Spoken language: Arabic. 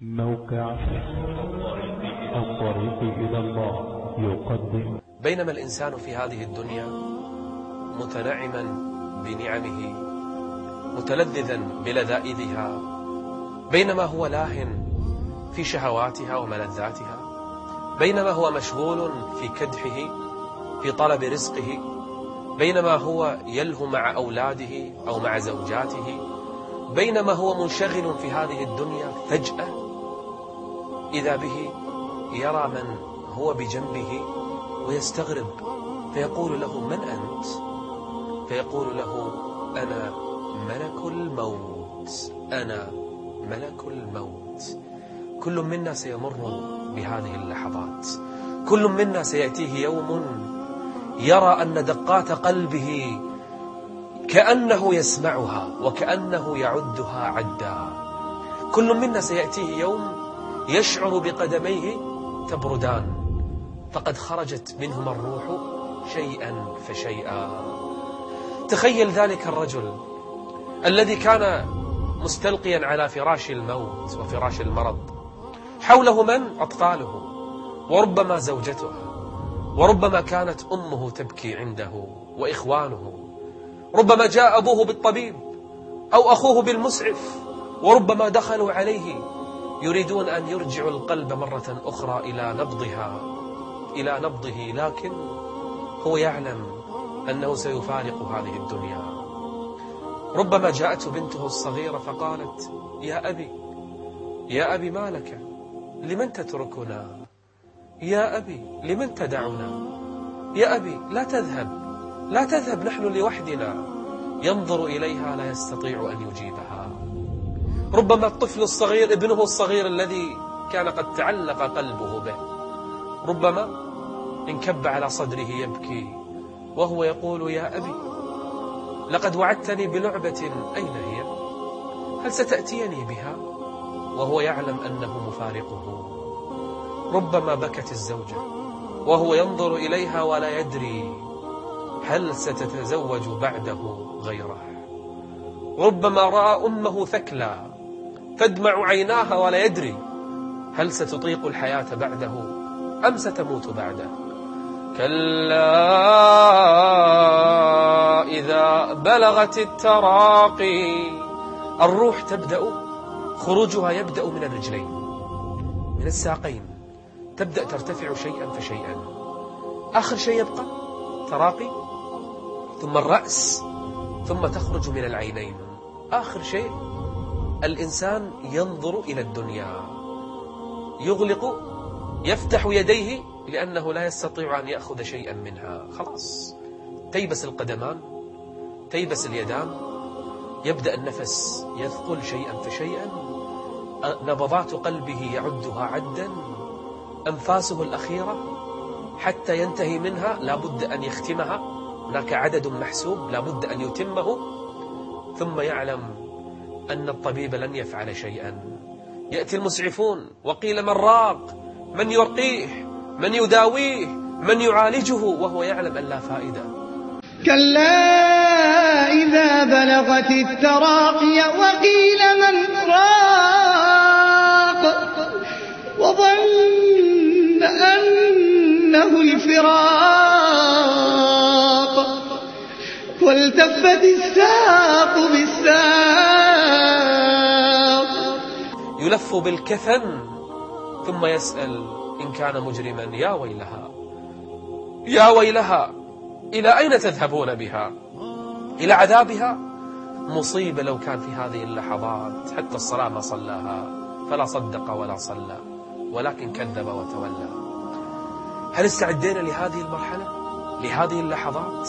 موقع الطريق إلى الله يقدم. بينما الإنسان في هذه الدنيا متنعما بنعمه متلذذا بلذائذها بينما هو لاهٍ في شهواتها وملذاتها بينما هو مشغول في كدحه في طلب رزقه بينما هو يلهو مع أولاده أو مع زوجاته بينما هو منشغل في هذه الدنيا فجأة إذا به يرى من هو بجنبه ويستغرب فيقول له من أنت؟ فيقول له أنا ملك الموت أنا ملك الموت. كل منا سيمر بهذه اللحظات. كل منا سيأتيه يوم يرى أن دقات قلبه كأنه يسمعها وكأنه يعدها عدا. كل منا سيأتيه يوم يشعر بقدميه تبردان. فقد خرجت منهما الروح شيئا فشيئا. تخيل ذلك الرجل الذي كان مستلقيا على فراش الموت وفراش المرض. حوله من؟ أطفاله وربما زوجته. وربما كانت أمه تبكي عنده وإخوانه. ربما جاء أبوه بالطبيب أو أخوه بالمسعف. وربما دخلوا عليه يريدون أن يرجعوا القلب مرة أخرى إلى نبضها إلى نبضه لكن هو يعلم أنه سيفارق هذه الدنيا. ربما جاءته بنته الصغيرة فقالت يا أبي يا أبي ما لك؟ لمن تتركنا؟ يا أبي لمن تدعنا يا أبي لا تذهب لا تذهب نحن لوحدنا. ينظر إليها لا يستطيع أن يجيبها. ربما الطفل الصغير ابنه الصغير الذي كان قد تعلق قلبه به. ربما انكب على صدره يبكي وهو يقول يا أبي لقد وعدتني بلعبة أين هي؟ هل ستأتيني بها? وهو يعلم أنه مفارقه. ربما بكت الزوجة وهو ينظر إليها ولا يدري هل ستتزوج بعده غيره. ربما رأى أمه ثكلى تدمع عيناها ولا يدري هل ستطيق الحياة بعده أم ستموت بعده. كلا إذا بلغت التراقي الروح تبدأ خروجها يبدأ من الرجلين من الساقين. تبدأ ترتفع شيئا فشيئا. آخر شيء يبقى تراقي ثم الرأس ثم تخرج من العينين. آخر شيء الإنسان ينظر إلى الدنيا يغلق يفتح يديه لأنه لا يستطيع أن يأخذ شيئا منها. خلاص. تيبس القدمان تيبس اليدان يبدأ النفس يثقل شيئا فشيئا. نبضات قلبه يعدها عدا. أنفاسه الأخيرة حتى ينتهي منها لابد أن يختمها. هناك عدد محسوب لابد أن يتمه. ثم يعلم أن الطبيب لن يفعل شيئا. يأتي المسعفون وقيل من راق من يرقيه من يداويه من يعالجه وهو يعلم أن لا فائدة. كلا إذا بلغت التراقي وقيل من راق وظن أنه الفراق. والتفت الساق بالساق يلف بالكفن ثم يسأل إن كان مجرما يا ويلها. يا ويلها إلى أين تذهبون بها؟ إلى عذابها؟ مصيبة لو كان في هذه اللحظات حتى الصلاة ما صلاها فلا صدق ولا صلى ولكن كذب وتولى. هل استعدينا لهذه المرحلة؟ لهذه اللحظات؟